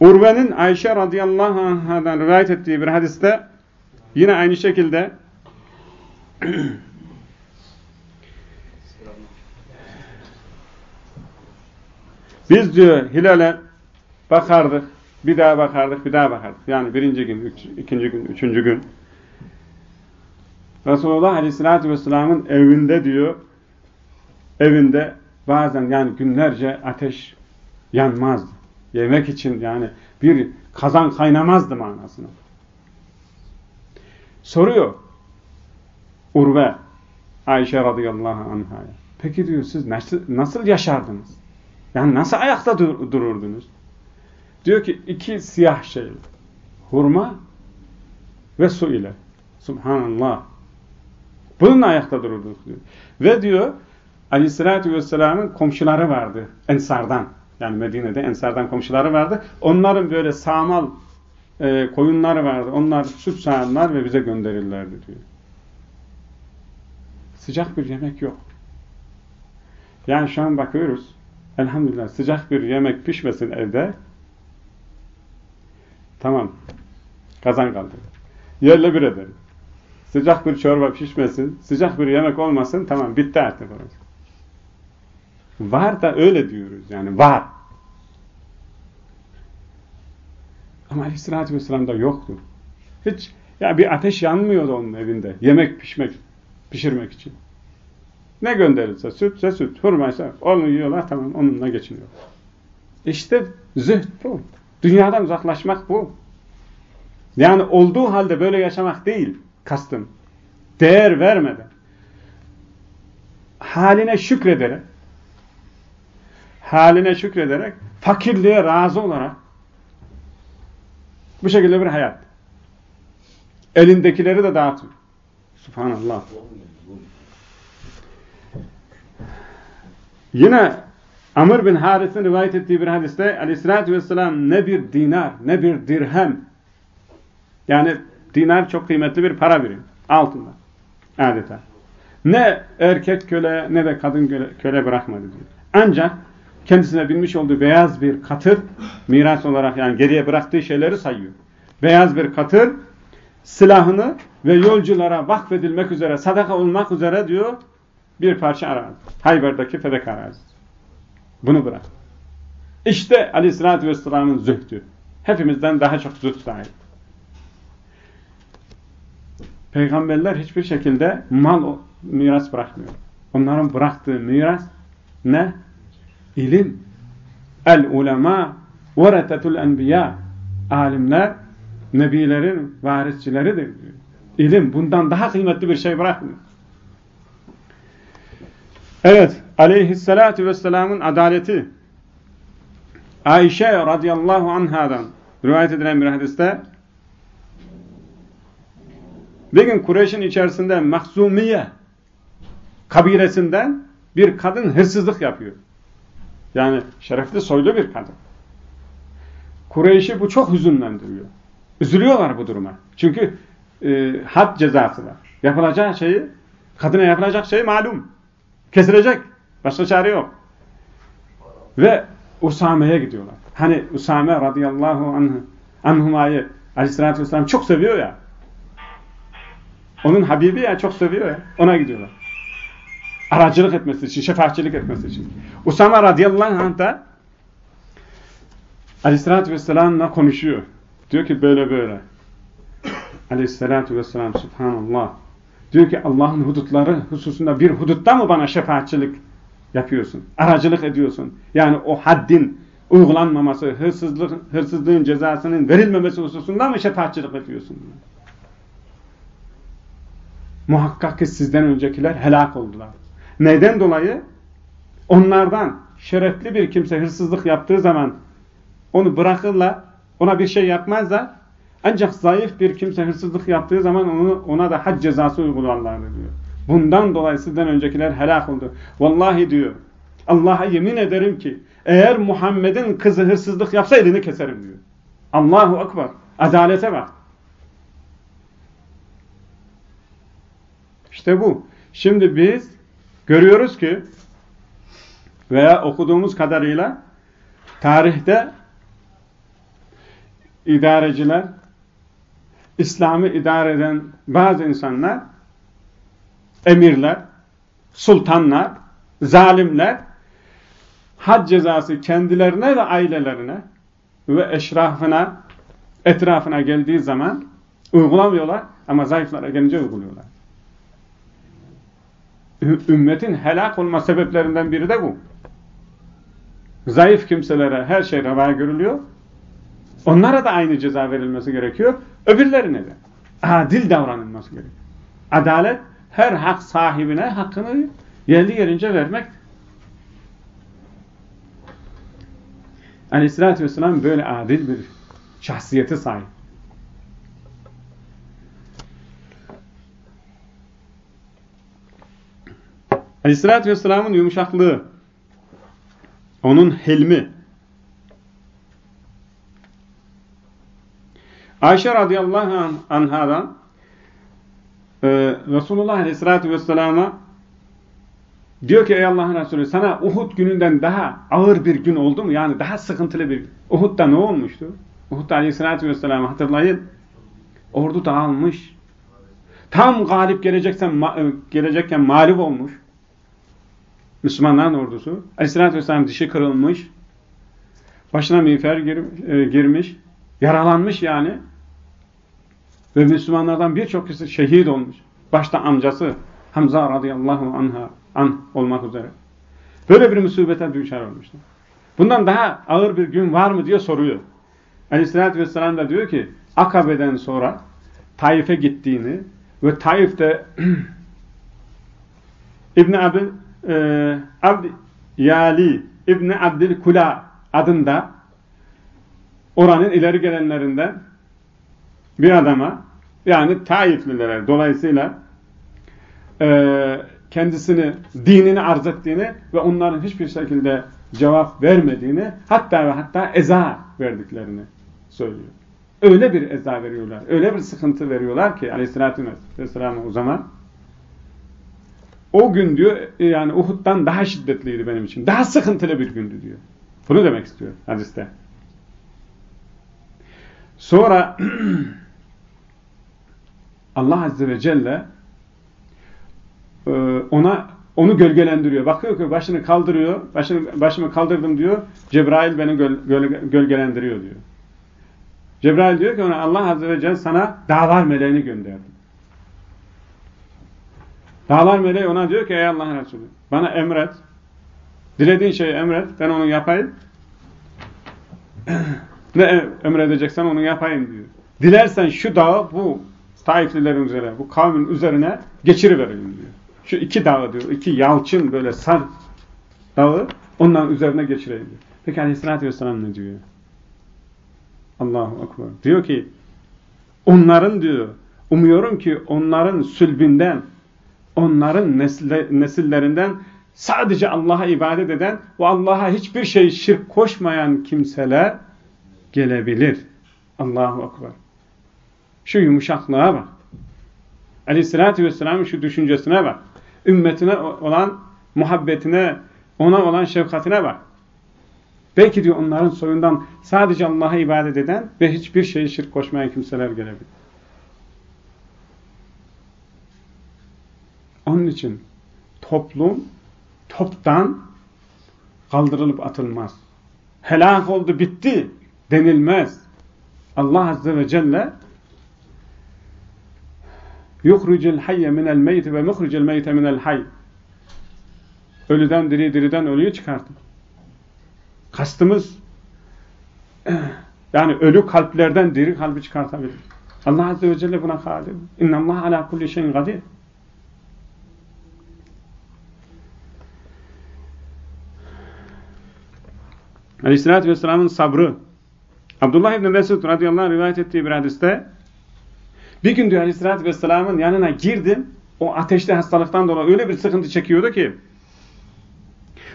Urve'nin Ayşe radıyallahu anh'dan rivayet ettiği bir hadiste yine aynı şekilde *clears throat* biz diyor hilale bakardık, bir daha bakardık, bir daha bakardık. Yani birinci gün, üç, ikinci gün, üçüncü gün. Resulullah aleyhissalatü vesselamın evinde diyor, evinde bazen yani günlerce ateş yanmazdı yemek için yani bir kazan kaynamazdı manasını. Soruyor Urve Ayşe radıyallahu anh'a. Peki diyor siz nasıl, nasıl yaşardınız? Yani nasıl ayakta dur dururdunuz? Diyor ki iki siyah şey. Hurma ve su ile. Subhanallah. Bununla ayakta dururduk diyor. Ve diyor Aleyhisselatü Vesselam'ın komşuları vardı Ensardan. Yani Medine'de Ensardan komşuları vardı. Onların böyle sağmal e, koyunları vardı. Onlar süt sağarlar ve bize gönderirlerdi diyor. Sıcak bir yemek yok. Yani şu an bakıyoruz. Elhamdülillah sıcak bir yemek pişmesin evde. Tamam. Kazan kaldı. Yerle bir edelim. Sıcak bir çorba pişmesin, sıcak bir yemek olmasın, tamam bitti artık orası. Var da öyle diyoruz yani var. Ama aleyhissalatü vesselam'da yoktu. Hiç ya bir ateş yanmıyordu onun evinde. Yemek pişmek, pişirmek için. Ne gönderirse sütse süt, hurmaysa onu yiyorlar tamam onunla geçiniyor. İşte zühd bu. Dünyadan uzaklaşmak bu. Yani olduğu halde böyle yaşamak değil kastım. Değer vermeden. Haline şükrederek haline şükrederek, fakirliğe razı olarak bu şekilde bir hayat. Elindekileri de dağıtıyor. Subhanallah. Yine Amr bin Haris'in rivayet ettiği bir hadiste aleyhissalatü vesselam ne bir dinar ne bir dirhem yani dinar çok kıymetli bir para birimi. Altında. Adeta. Ne erkek köle ne de kadın köle, köle bırakmadı diyor. Ancak kendisine binmiş olduğu beyaz bir katır miras olarak yani geriye bıraktığı şeyleri sayıyor. Beyaz bir katır silahını ve yolculara vakfedilmek üzere, sadaka olmak üzere diyor bir parça arazi. Hayber'deki Fedek arazi. Bunu bırak. İşte aleyhissalatü vesselamın zühdü. Hepimizden daha çok zühd sahip. Peygamberler hiçbir şekilde mal miras bırakmıyor. Onların bıraktığı miras ne? İlim. El ulema veretetul enbiya. Alimler nebilerin varisçileridir. İlim bundan daha kıymetli bir şey bırakmıyor. Evet, aleyhissalatu vesselamın adaleti Ayşe radıyallahu anhadan rivayet edilen bir hadiste Bir gün Kureyş'in içerisinde Mahzumiye kabilesinden bir kadın hırsızlık yapıyor. Yani şerefli soylu bir kadın. Kureyş'i bu çok hüzünlendiriyor. Üzülüyorlar bu duruma. Çünkü e, had cezası var. Yapılacağı şeyi, kadına yapılacak şey malum. Kesilecek. Başka çare yok. Ve Usame'ye gidiyorlar. Hani Usame radıyallahu anh, anhumayı aleyhissalatü vesselam çok seviyor ya. Onun Habibi ya çok seviyor ya. Ona gidiyorlar. Aracılık etmesi için, şefaatçilik etmesi için. Usame radıyallahu anh da aleyhissalatü vesselamla konuşuyor. Diyor ki böyle böyle. Aleyhissalatü vesselam subhanallah. Diyor ki Allah'ın hudutları hususunda bir hudutta mı bana şefaatçilik yapıyorsun? Aracılık ediyorsun. Yani o haddin uygulanmaması, hırsızlık, hırsızlığın cezasının verilmemesi hususunda mı şefaatçilik ediyorsun? Muhakkak ki sizden öncekiler helak oldular. Neden dolayı? Onlardan şerefli bir kimse hırsızlık yaptığı zaman onu bırakırlar, ona bir şey yapmazlar. Ancak zayıf bir kimse hırsızlık yaptığı zaman onu, ona da had cezası uygularlar diyor. Bundan dolayı sizden öncekiler helak oldu. Vallahi diyor, Allah'a yemin ederim ki eğer Muhammed'in kızı hırsızlık yapsa elini keserim diyor. Allahu Ekber. Adalete bak. İşte bu. Şimdi biz görüyoruz ki veya okuduğumuz kadarıyla tarihte idareciler, İslam'ı idare eden bazı insanlar, emirler, sultanlar, zalimler, had cezası kendilerine ve ailelerine ve eşrafına, etrafına geldiği zaman uygulamıyorlar ama zayıflara gelince uyguluyorlar. Ümmetin helak olma sebeplerinden biri de bu. Zayıf kimselere her şey reva görülüyor. Onlara da aynı ceza verilmesi gerekiyor. Öbürlerine de. Adil davranılması gerekiyor. Adalet her hak sahibine hakkını yerli yerince vermek. Aleyhissalatü vesselam böyle adil bir şahsiyete sahip. Aleyhissalatü vesselamın yumuşaklığı, onun hilmi, Ayşe radıyallahu anhadan e, Resulullah aleyhissalatü vesselama diyor ki ey Allah'ın Resulü sana Uhud gününden daha ağır bir gün oldu mu? Yani daha sıkıntılı bir Uhud'da ne olmuştu? Uhud'da aleyhissalatü vesselam'ı hatırlayın. Ordu dağılmış. Tam galip geleceksen, e, gelecekken mağlup olmuş. Müslümanların ordusu. Aleyhissalatü vesselam dişi kırılmış. Başına miğfer e, girmiş. Yaralanmış yani. Ve Müslümanlardan birçok kişi şehit olmuş. Başta amcası Hamza radıyallahu anha an olmak üzere. Böyle bir musibete düşer olmuştu. Bundan daha ağır bir gün var mı diye soruyor. Aleyhissalatü vesselam da diyor ki Akabe'den sonra Taif'e gittiğini ve Taif'te *clears throat* İbn Abi e, Abd Yali İbn Abdül Kula adında oranın ileri gelenlerinden bir adama yani Taiflilere dolayısıyla e, kendisini, dinini arz ettiğini ve onların hiçbir şekilde cevap vermediğini hatta ve hatta eza verdiklerini söylüyor. Öyle bir eza veriyorlar, öyle bir sıkıntı veriyorlar ki aleyhissalatü vesselam'a o zaman o gün diyor yani Uhud'dan daha şiddetliydi benim için. Daha sıkıntılı bir gündü diyor. Bunu demek istiyor hadiste. Sonra *clears throat* Allah Azze ve Celle e, ona onu gölgelendiriyor. Bakıyor ki başını kaldırıyor. Başını, başımı kaldırdım diyor. Cebrail beni göl, göl, gölgelendiriyor diyor. Cebrail diyor ki ona Allah Azze ve Celle sana dağlar meleğini gönderdi. Dağlar meleği ona diyor ki ey Allah'ın Resulü bana emret. Dilediğin şeyi emret. Ben onu yapayım. *clears throat* ne emredeceksen onu yapayım diyor. Dilersen şu dağı bu Taiflilerin üzerine, bu kavmin üzerine geçiriverelim diyor. Şu iki dağı diyor, iki yalçın böyle sar dağı onların üzerine geçirelim diyor. Peki aleyhissalatü vesselam ne diyor? Allahu Ekber. Diyor ki onların diyor Umuyorum ki onların sülbünden, onların nesillerinden sadece Allah'a ibadet eden ve Allah'a hiçbir şey şirk koşmayan kimseler gelebilir. Allahu Akbar. Şu yumuşaklığa bak. Aleyhissalatü Vesselam'ın şu düşüncesine bak. Ümmetine olan muhabbetine, ona olan şefkatine bak. Belki diyor onların soyundan sadece Allah'a ibadet eden ve hiçbir şeyi şirk koşmayan kimseler gelebilir. Onun için toplum toptan kaldırılıp atılmaz. Helak oldu bitti denilmez. Allah Azze ve Celle yuhricul hayye minel meyti ve muhricul meyte minel hayy ölüden diri diriden ölüyü çıkartır. Kastımız *clears throat* yani ölü kalplerden diri kalbi çıkartabilir. Allah Azze ve Celle buna kadir. İnna Allah ala kulli şeyin kadir. Aleyhisselatü Vesselam'ın sabrı. Abdullah İbni Mesud radıyallahu anh rivayet ettiği bir hadiste bir gün diyor Aleyhisselatü Vesselam'ın yanına girdim. O ateşli hastalıktan dolayı öyle bir sıkıntı çekiyordu ki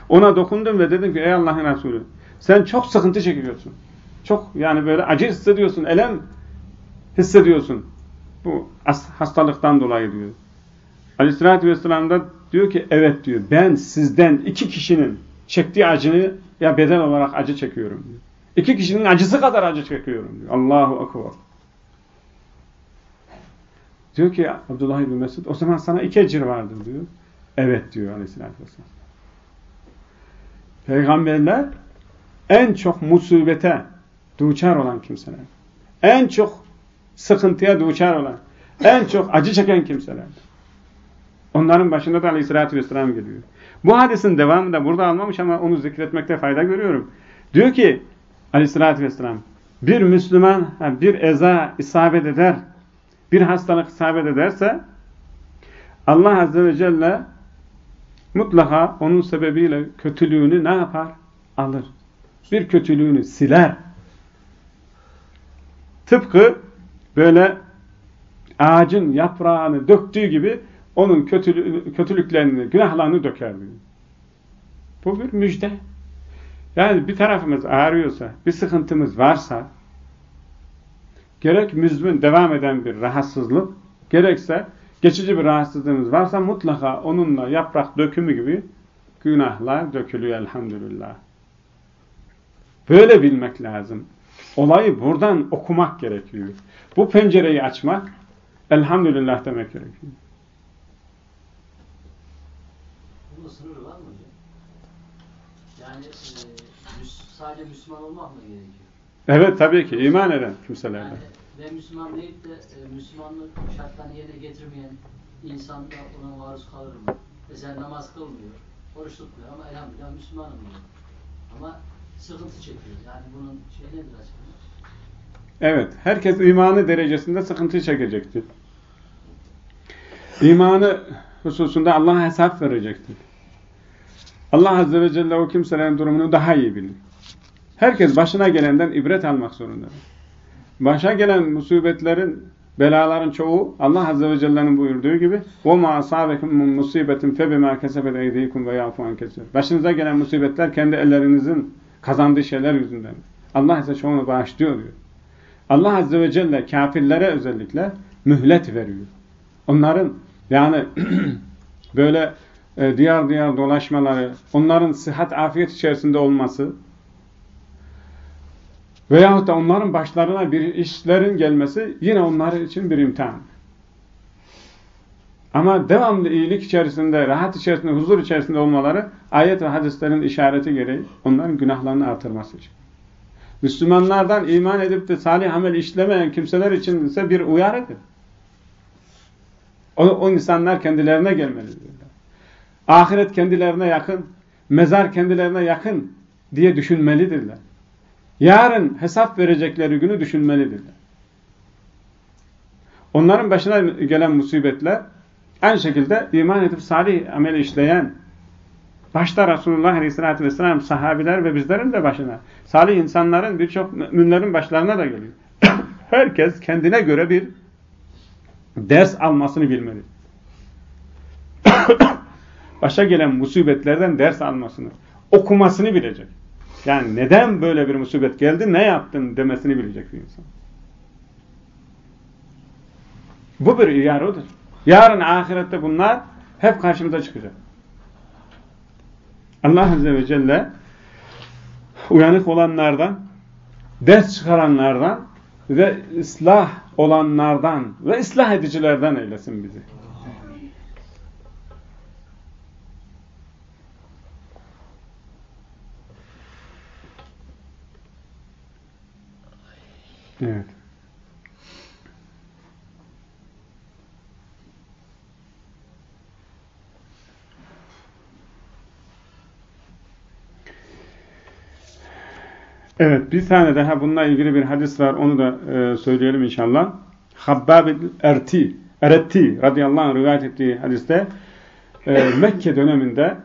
ona dokundum ve dedim ki ey Allah'ın Resulü sen çok sıkıntı çekiyorsun. Çok yani böyle acı hissediyorsun, elem hissediyorsun. Bu hastalıktan dolayı diyor. Aleyhissalatü vesselam da diyor ki evet diyor ben sizden iki kişinin çektiği acını ya bedel olarak acı çekiyorum diyor. İki kişinin acısı kadar acı çekiyorum diyor. Allahu akbar. Diyor ki Abdullah ibn Mesud o zaman sana iki ecir vardır diyor. Evet diyor aleyhissalatü vesselam. Peygamberler en çok musibete duçar olan kimseler. En çok sıkıntıya duçar olan, en çok acı çeken kimseler. Onların başında da aleyhissalatü vesselam geliyor. Bu hadisin devamı da burada almamış ama onu zikretmekte fayda görüyorum. Diyor ki aleyhissalatü vesselam bir Müslüman bir eza isabet eder, bir hastalık isabet ederse Allah Azze ve Celle mutlaka onun sebebiyle kötülüğünü ne yapar? Alır. Bir kötülüğünü siler. Tıpkı böyle ağacın yaprağını döktüğü gibi onun kötülü kötülüklerini, günahlarını döker. Bu bir müjde. Yani bir tarafımız ağrıyorsa, bir sıkıntımız varsa, gerek müzmin devam eden bir rahatsızlık, gerekse geçici bir rahatsızlığımız varsa mutlaka onunla yaprak dökümü gibi günahlar dökülüyor elhamdülillah. Böyle bilmek lazım. Olayı buradan okumak gerekiyor. Bu pencereyi açmak elhamdülillah demek gerekiyor. Bunun sınırı var mı hocam? Yani e, sadece Müslüman olmak mı gerekiyor? Evet tabii ki iman eden kimselerden. Yani ve Müslüman deyip de e, Müslümanlık şartlarını yerine getirmeyen insan da ona maruz kalır mı? Mesela namaz kılmıyor, oruç tutmuyor ama elhamdülillah Müslümanım diyor. Ama sıkıntı çekiyor. Yani bunun şey nedir açıkçası? Evet, herkes imanı derecesinde sıkıntı çekecektir. İmanı hususunda Allah'a hesap verecektir. Allah Azze ve Celle o kimselerin durumunu daha iyi bilir. Herkes başına gelenden ibret almak zorundadır başa gelen musibetlerin, belaların çoğu Allah Azze ve Celle'nin buyurduğu gibi وَمَا أَصَابَكُمْ مُنْ مُصِيبَةٍ فَبِمَا كَسَبَتْ اَيْدِيكُمْ وَيَعْفُ عَنْ كَسِيرٍ Başınıza gelen musibetler kendi ellerinizin kazandığı şeyler yüzünden. Allah ise çoğunu bağışlıyor diyor. Allah Azze ve Celle kafirlere özellikle mühlet veriyor. Onların yani *clears throat* böyle e, diyar diyar dolaşmaları, onların sıhhat afiyet içerisinde olması, Veyahut da onların başlarına bir işlerin gelmesi yine onlar için bir imtihan. Ama devamlı iyilik içerisinde, rahat içerisinde, huzur içerisinde olmaları ayet ve hadislerin işareti gereği onların günahlarını artırması için. Müslümanlardan iman edip de salih amel işlemeyen kimseler için ise bir uyarıdır. O, o insanlar kendilerine gelmelidirler. Ahiret kendilerine yakın, mezar kendilerine yakın diye düşünmelidirler yarın hesap verecekleri günü düşünmelidirler. Onların başına gelen musibetler aynı şekilde iman edip salih amel işleyen başta Resulullah Aleyhisselatü Vesselam sahabiler ve bizlerin de başına salih insanların birçok müminlerin başlarına da geliyor. *coughs* Herkes kendine göre bir Ders almasını bilmeli. *coughs* Başa gelen musibetlerden ders almasını, okumasını bilecek. Yani neden böyle bir musibet geldi, ne yaptın demesini bilecek bir insan. Bu bir iyarodur. Yarın ahirette bunlar hep karşımıza çıkacak. Allah Azze ve Celle uyanık olanlardan, ders çıkaranlardan ve ıslah olanlardan ve ıslah edicilerden eylesin bizi. Evet. Evet, bir tane daha bununla ilgili bir hadis var. Onu da e, söyleyelim inşallah. Habbab Erti, Eretti radıyallahu anh rivayet ettiği hadiste e, *coughs* Mekke döneminde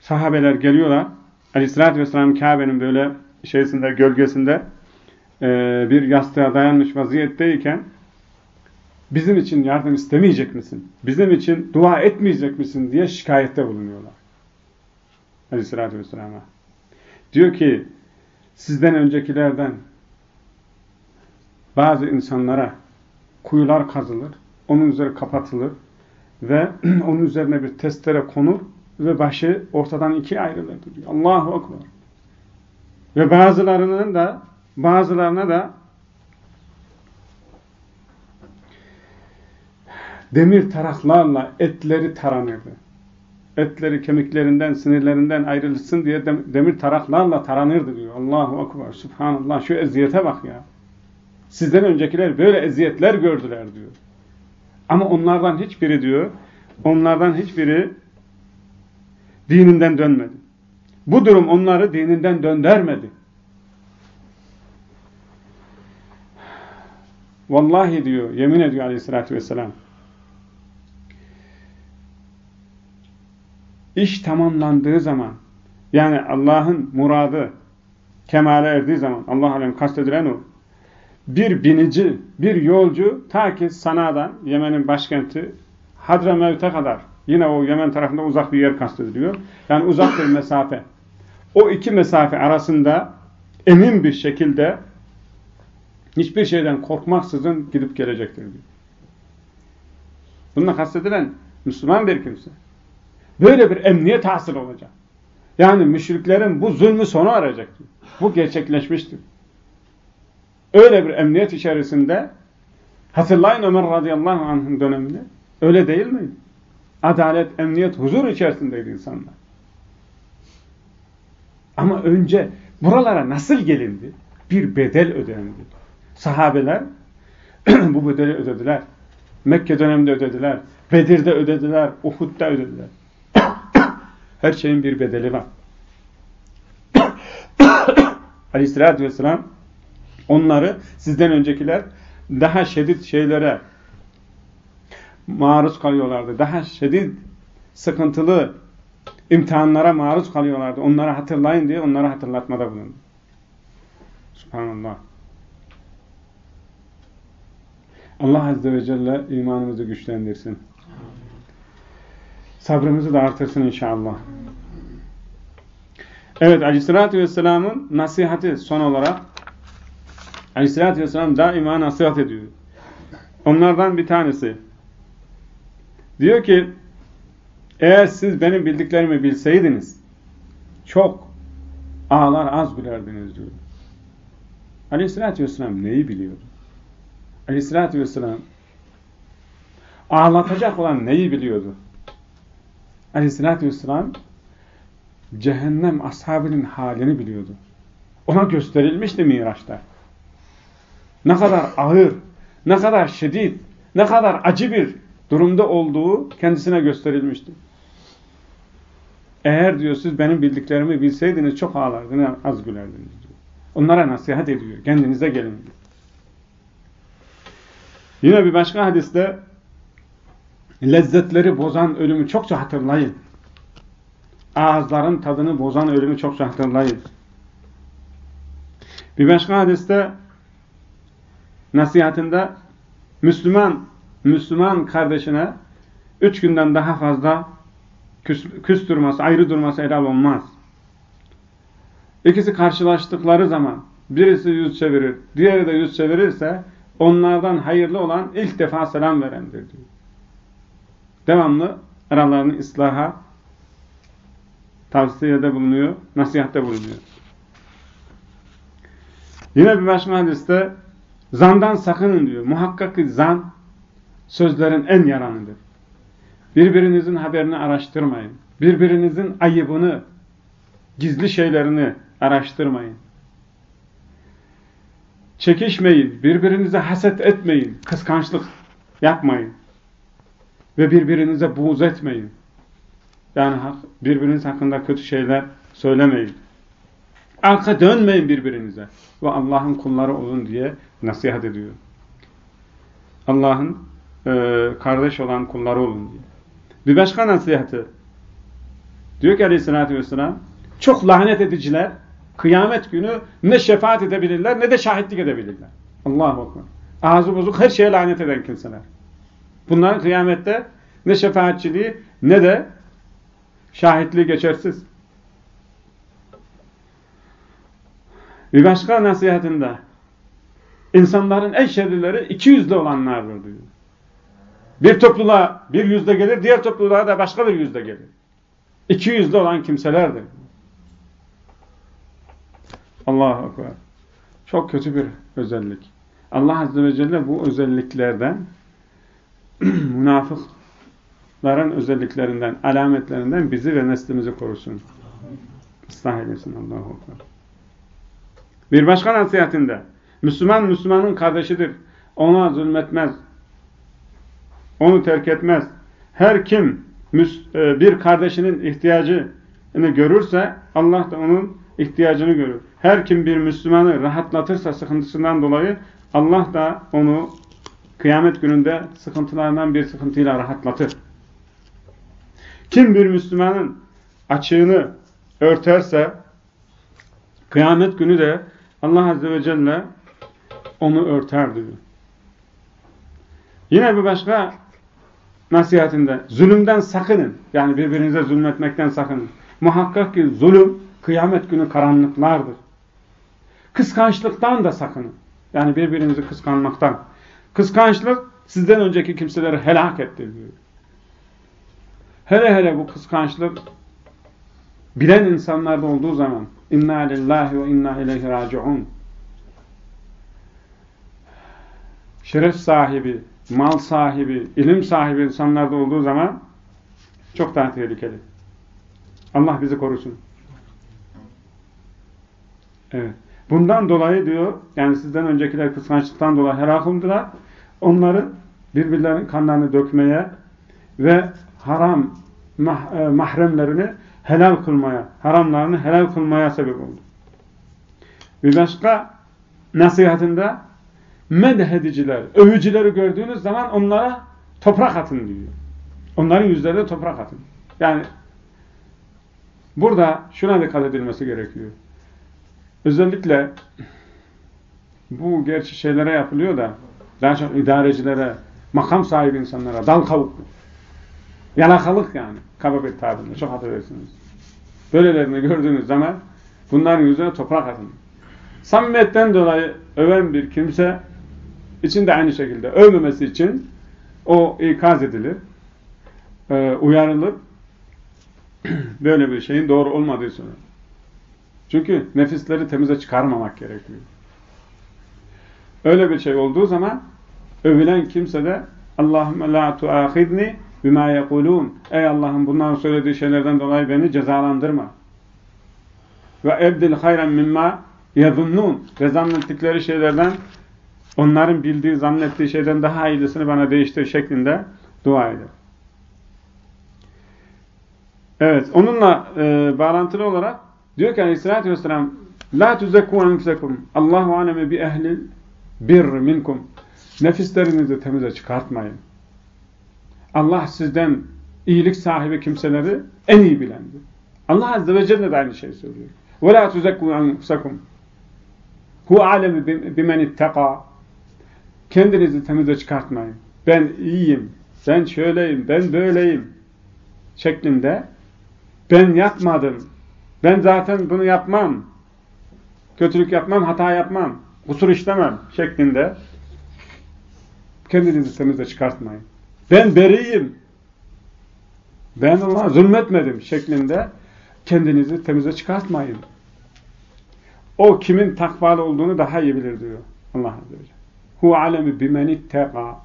sahabeler geliyorlar. Aleyhissalatü vesselam Kabe'nin böyle şeysinde, gölgesinde e, bir yastığa dayanmış vaziyetteyken bizim için yardım istemeyecek misin? Bizim için dua etmeyecek misin? diye şikayette bulunuyorlar. Aleyhissalatü vesselam'a. Diyor ki sizden öncekilerden bazı insanlara kuyular kazılır, onun üzeri kapatılır ve *clears throat* onun üzerine bir testere konur ve başı ortadan ikiye ayrılır diyor. Allahu Ekber. Ve bazılarının da bazılarına da demir taraklarla etleri taranırdı. Etleri kemiklerinden, sinirlerinden ayrılsın diye demir taraklarla taranırdı diyor. Allahu Ekber, Subhanallah. Şu eziyete bak ya. Sizden öncekiler böyle eziyetler gördüler diyor. Ama onlardan hiçbiri diyor, onlardan hiçbiri dininden dönmedi. Bu durum onları dininden döndürmedi. Vallahi diyor, yemin ediyor aleyhissalatü vesselam. İş tamamlandığı zaman, yani Allah'ın muradı kemale erdiği zaman, Allah alem kastedilen o, bir binici, bir yolcu ta ki Sana'dan, Yemen'in başkenti Hadramevt'e kadar, yine o Yemen tarafında uzak bir yer kastediliyor. Yani uzak bir mesafe. O iki mesafe arasında emin bir şekilde hiçbir şeyden korkmaksızın gidip gelecektir diyor. Bununla kastedilen Müslüman bir kimse. Böyle bir emniyet hasıl olacak. Yani müşriklerin bu zulmü sonu arayacak diyor. Bu gerçekleşmiştir. Öyle bir emniyet içerisinde hatırlayın Ömer radıyallahu anh'ın döneminde. Öyle değil miydi? Adalet, emniyet, huzur içerisindeydi insanlar. Ama önce buralara nasıl gelindi? Bir bedel ödendi. Sahabeler *clears throat* bu bedeli ödediler. Mekke döneminde ödediler. Bedir'de ödediler. Uhud'da ödediler. *clears throat* Her şeyin bir bedeli var. *clears throat* Aleyhissalatü vesselam onları sizden öncekiler daha şiddet şeylere maruz kalıyorlardı. Daha şiddet sıkıntılı imtihanlara maruz kalıyorlardı. Onları hatırlayın diye onlara hatırlatmada bulundu. Subhanallah. Allah Azze ve Celle imanımızı güçlendirsin. Sabrımızı da artırsın inşallah. Evet Aleyhisselatü Vesselam'ın nasihati son olarak Aleyhisselatü Vesselam daima nasihat ediyor. Onlardan bir tanesi diyor ki eğer siz benim bildiklerimi bilseydiniz çok ağlar az bilerdiniz diyor. Aleyhisselatü Vesselam neyi biliyordu? Aleyhisselatü Vesselam ağlatacak olan neyi biliyordu? Aleyhisselatü Vesselam cehennem ashabının halini biliyordu. Ona gösterilmişti Miraç'ta. Ne kadar ağır, ne kadar şiddet, ne kadar acı bir durumda olduğu kendisine gösterilmişti. Eğer diyor siz benim bildiklerimi bilseydiniz çok ağlardınız, az gülerdiniz diyor. Onlara nasihat ediyor. Kendinize gelin diyor. Yine bir başka hadiste lezzetleri bozan ölümü çokça hatırlayın. Ağızların tadını bozan ölümü çokça hatırlayın. Bir başka hadiste nasihatinde Müslüman Müslüman kardeşine üç günden daha fazla küs, ayrı durması helal olmaz. İkisi karşılaştıkları zaman birisi yüz çevirir, diğeri de yüz çevirirse onlardan hayırlı olan ilk defa selam verendir diyor. Devamlı aralarını ıslaha tavsiyede bulunuyor, nasihatte bulunuyor. Yine bir başka hadiste zandan sakının diyor. Muhakkak ki zan sözlerin en yaranıdır. Birbirinizin haberini araştırmayın. Birbirinizin ayıbını, gizli şeylerini araştırmayın. Çekişmeyin, birbirinize haset etmeyin, kıskançlık yapmayın. Ve birbirinize buğz etmeyin. Yani birbiriniz hakkında kötü şeyler söylemeyin. Arka dönmeyin birbirinize. Ve Allah'ın kulları olun diye nasihat ediyor. Allah'ın e, kardeş olan kulları olun diye. Bir başka nasihatı diyor ki aleyhissalatü vesselam çok lanet ediciler kıyamet günü ne şefaat edebilirler ne de şahitlik edebilirler. Allahu Ekber. Ağzı bozuk her şeye lanet eden kimseler. Bunların kıyamette ne şefaatçiliği ne de şahitliği geçersiz. Bir başka nasihatinde insanların en şerlileri iki yüzlü olanlardır diyor. Bir topluluğa bir yüzde gelir, diğer topluluğa da başka bir yüzde gelir. İki yüzlü olan kimselerdir. Allahu Ekber. Çok kötü bir özellik. Allah Azze ve Celle bu özelliklerden *clears throat* münafıkların özelliklerinden, alametlerinden bizi ve neslimizi korusun. Islah eylesin Allahu Ekber. Bir başka nasihatinde Müslüman Müslümanın kardeşidir. Ona zulmetmez. Onu terk etmez. Her kim e, bir kardeşinin ihtiyacını görürse Allah da onun ihtiyacını görür. Her kim bir Müslümanı rahatlatırsa sıkıntısından dolayı Allah da onu kıyamet gününde sıkıntılarından bir sıkıntıyla rahatlatır. Kim bir Müslümanın açığını örterse kıyamet günü de Allah Azze ve Celle onu örter diyor. Yine bir başka nasihatinde zulümden sakının. Yani birbirinize zulmetmekten sakının. Muhakkak ki zulüm kıyamet günü karanlıklardır. Kıskançlıktan da sakının. Yani birbirinizi kıskanmaktan. Kıskançlık sizden önceki kimseleri helak etti diyor. Hele hele bu kıskançlık bilen insanlarda olduğu zaman inna lillahi ve inna ileyhi raciun şeref sahibi, mal sahibi, ilim sahibi insanlarda olduğu zaman çok daha tehlikeli. Allah bizi korusun. Evet. Bundan dolayı diyor, yani sizden öncekiler kıskançlıktan dolayı helak oldular. Onların birbirlerinin kanlarını dökmeye ve haram mah e, mahremlerini helal kılmaya, haramlarını helal kılmaya sebep oldu. Bir başka nasihatinde medhediciler, övücüleri gördüğünüz zaman onlara toprak atın diyor. Onların yüzlerine toprak atın. Yani burada şuna dikkat edilmesi gerekiyor. Özellikle bu gerçi şeylere yapılıyor da daha çok idarecilere, makam sahibi insanlara, dal kavuk, yalakalık yani. Kaba bir tabirle, çok affedersiniz. Böylelerini gördüğünüz zaman bunların yüzüne toprak atın. Samimiyetten dolayı öven bir kimse için de aynı şekilde övmemesi için o ikaz edilir, e, uyarılır. *clears throat* Böyle bir şeyin doğru olmadığı sonra. Çünkü nefisleri temize çıkarmamak gerekiyor. Öyle bir şey olduğu zaman övülen kimse de Allahümme la tuahidni bima yekulun. Ey Allah'ım bunların söylediği şeylerden dolayı beni cezalandırma. Ve ebdil hayran mimma yezunnun. Ve zannettikleri şeylerden onların bildiği, zannettiği şeyden daha iyisini bana değiştir şeklinde dua eder. Evet, onunla e, bağlantılı olarak diyor ki aleyhissalatü vesselam La tuzekku enfusekum Allahu aleme bi ehlil bir minkum Nefislerinizi temize çıkartmayın. Allah sizden iyilik sahibi kimseleri en iyi bilendir. Allah Azze ve Celle de aynı şeyi söylüyor. وَلَا تُزَكُّوا أَنْفُسَكُمْ هُوَ عَلَمِ بِمَنِ اتَّقَى Kendinizi temize çıkartmayın. ben iyiyim, ben şöyleyim, ben böyleyim şeklinde ben yapmadım, ben zaten bunu yapmam, kötülük yapmam, hata yapmam, kusur işlemem şeklinde kendinizi temize çıkartmayın. Ben beriyim, ben ona zulmetmedim şeklinde kendinizi temize çıkartmayın. O kimin takvalı olduğunu daha iyi bilir diyor Allah Azze ve Celle. Hu alemi bimen ittega.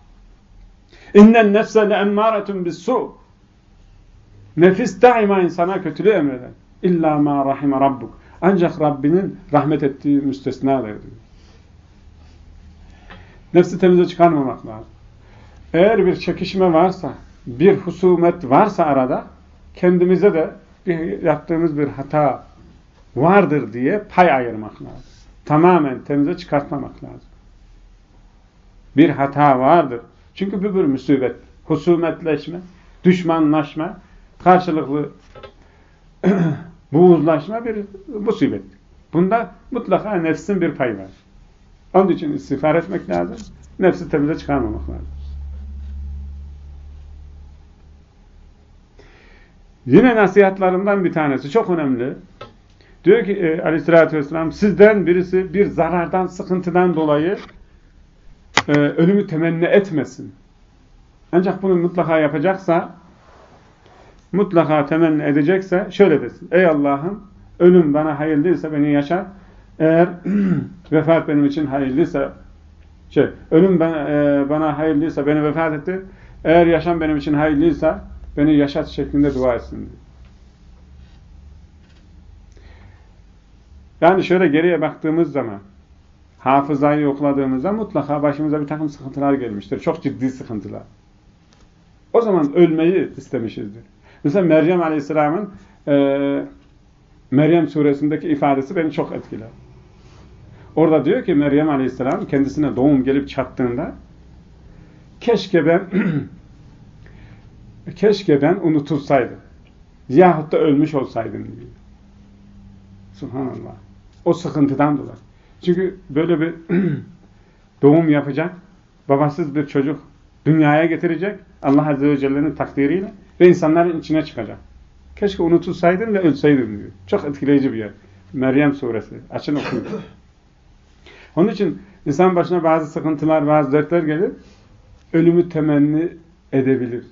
İnnen nefse le emmâretun bis-su. Nefis daima insana kötülüğü emreder. İlla ma rahime rabbuk. Ancak Rabbinin rahmet ettiği müstesnadır diyor. Nefsi temize çıkarmamak lazım. Eğer bir çekişme varsa, bir husumet varsa arada, kendimize de bir, yaptığımız bir hata vardır diye pay ayırmak lazım. Tamamen temize çıkartmamak lazım. Bir hata vardır. Çünkü bu bir musibet. Husumetleşme, düşmanlaşma, karşılıklı *clears throat* *clears throat* buğuzlaşma bir musibet. Bunda mutlaka nefsin bir payı var. Onun için istiğfar etmek lazım. Nefsi temize çıkarmamak lazım. Yine nasihatlarından bir tanesi çok önemli. Diyor ki e, aleyhissalatü vesselam sizden birisi bir zarardan, sıkıntıdan dolayı e, ölümü temenni etmesin. Ancak bunu mutlaka yapacaksa mutlaka temenni edecekse şöyle desin. Ey Allah'ım ölüm bana hayırlıysa beni yaşat. Eğer *clears throat* vefat benim için hayırlıysa şey, ölüm ben, e, bana hayırlıysa beni vefat etti. Eğer yaşam benim için hayırlıysa beni yaşat şeklinde dua etsin. Yani şöyle geriye baktığımız zaman hafızayı yokladığımızda mutlaka başımıza bir takım sıkıntılar gelmiştir. Çok ciddi sıkıntılar. O zaman ölmeyi istemişizdir. Mesela Meryem Aleyhisselam'ın e, Meryem suresindeki ifadesi beni çok etkiler. Orada diyor ki Meryem Aleyhisselam kendisine doğum gelip çattığında keşke ben *clears throat* keşke ben unutulsaydım. Yahut da ölmüş olsaydım diyor. Subhanallah. O sıkıntıdan dolayı. Çünkü böyle bir *clears throat* doğum yapacak, babasız bir çocuk dünyaya getirecek Allah Azze ve Celle'nin takdiriyle ve insanların içine çıkacak. Keşke unutulsaydım ve ölseydim diyor. Çok etkileyici bir yer. Meryem suresi. Açın okuyun. *laughs* Onun için insan başına bazı sıkıntılar, bazı dertler gelir. Ölümü temenni edebilir.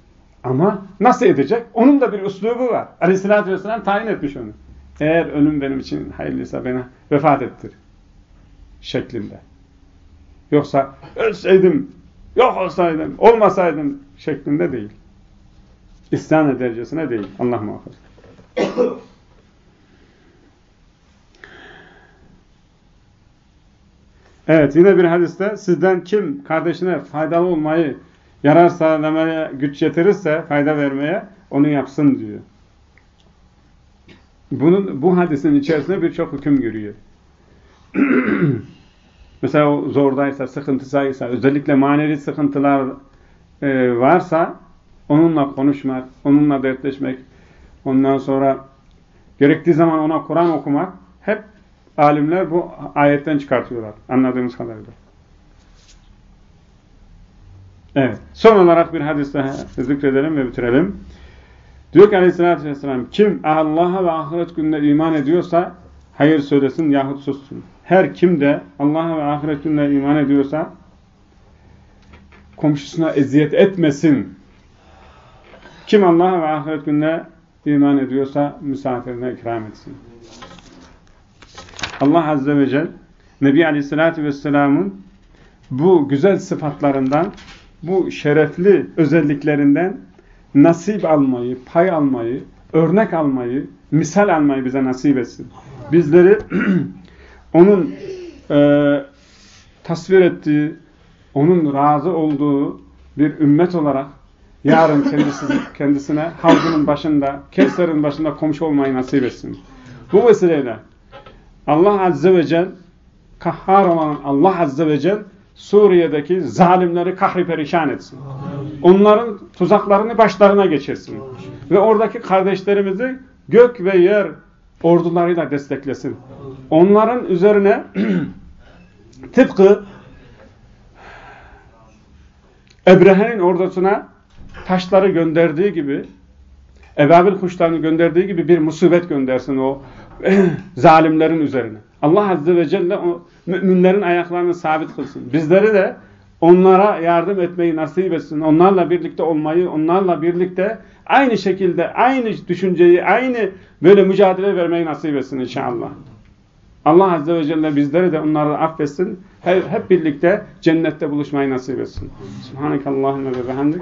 Ama nasıl edecek? Onun da bir üslubu var. Aleyhissalatü vesselam tayin etmiş onu. Eğer ölüm benim için hayırlıysa beni vefat ettir. Şeklinde. Yoksa ölseydim, yok olsaydım, olmasaydım şeklinde değil. İsyan edercesine değil. Allah muhafaza. Evet yine bir hadiste sizden kim kardeşine faydalı olmayı yarar sağlamaya güç yetirirse fayda vermeye onu yapsın diyor. Bunun bu hadisin içerisinde birçok hüküm görüyor. *clears throat* Mesela o zordaysa, sıkıntısıysa, özellikle manevi sıkıntılar e, varsa onunla konuşmak, onunla dertleşmek, ondan sonra gerektiği zaman ona Kur'an okumak hep alimler bu ayetten çıkartıyorlar. Anladığımız kadarıyla. Evet. Son olarak bir hadis daha zikredelim ve bitirelim. Diyor ki aleyhissalatü vesselam kim Allah'a ve ahiret gününe iman ediyorsa hayır söylesin yahut sussun. Her kim de Allah'a ve ahiret gününe iman ediyorsa komşusuna eziyet etmesin. Kim Allah'a ve ahiret gününe iman ediyorsa misafirine ikram etsin. Allah Azze ve Celle Nebi Aleyhisselatü Vesselam'ın bu güzel sıfatlarından, bu şerefli özelliklerinden nasip almayı, pay almayı, örnek almayı, misal almayı bize nasip etsin. Bizleri *clears throat* onun e, tasvir ettiği, onun razı olduğu bir ümmet olarak yarın kendisi, kendisine havzunun başında, Kevser'in başında komşu olmayı nasip etsin. Bu vesileyle Allah Azze ve Celle kahhar olan Allah Azze ve Celle Suriye'deki zalimleri kahri perişan etsin. Onların tuzaklarını başlarına geçirsin. Ve oradaki kardeşlerimizi gök ve yer ordularıyla desteklesin. Onların üzerine *clears throat* tıpkı Ebrehe'nin ordusuna taşları gönderdiği gibi ebabil kuşlarını gönderdiği gibi bir musibet göndersin o *clears throat* zalimlerin üzerine. Allah Azze ve Celle o müminlerin ayaklarını sabit kılsın. Bizleri de onlara yardım etmeyi nasip etsin. Onlarla birlikte olmayı, onlarla birlikte aynı şekilde, aynı düşünceyi, aynı böyle mücadele vermeyi nasip etsin inşallah. Allah Azze ve Celle bizleri de onları affetsin. Hep, hep birlikte cennette buluşmayı nasip etsin. Subhanakallahümme ve bihamdik.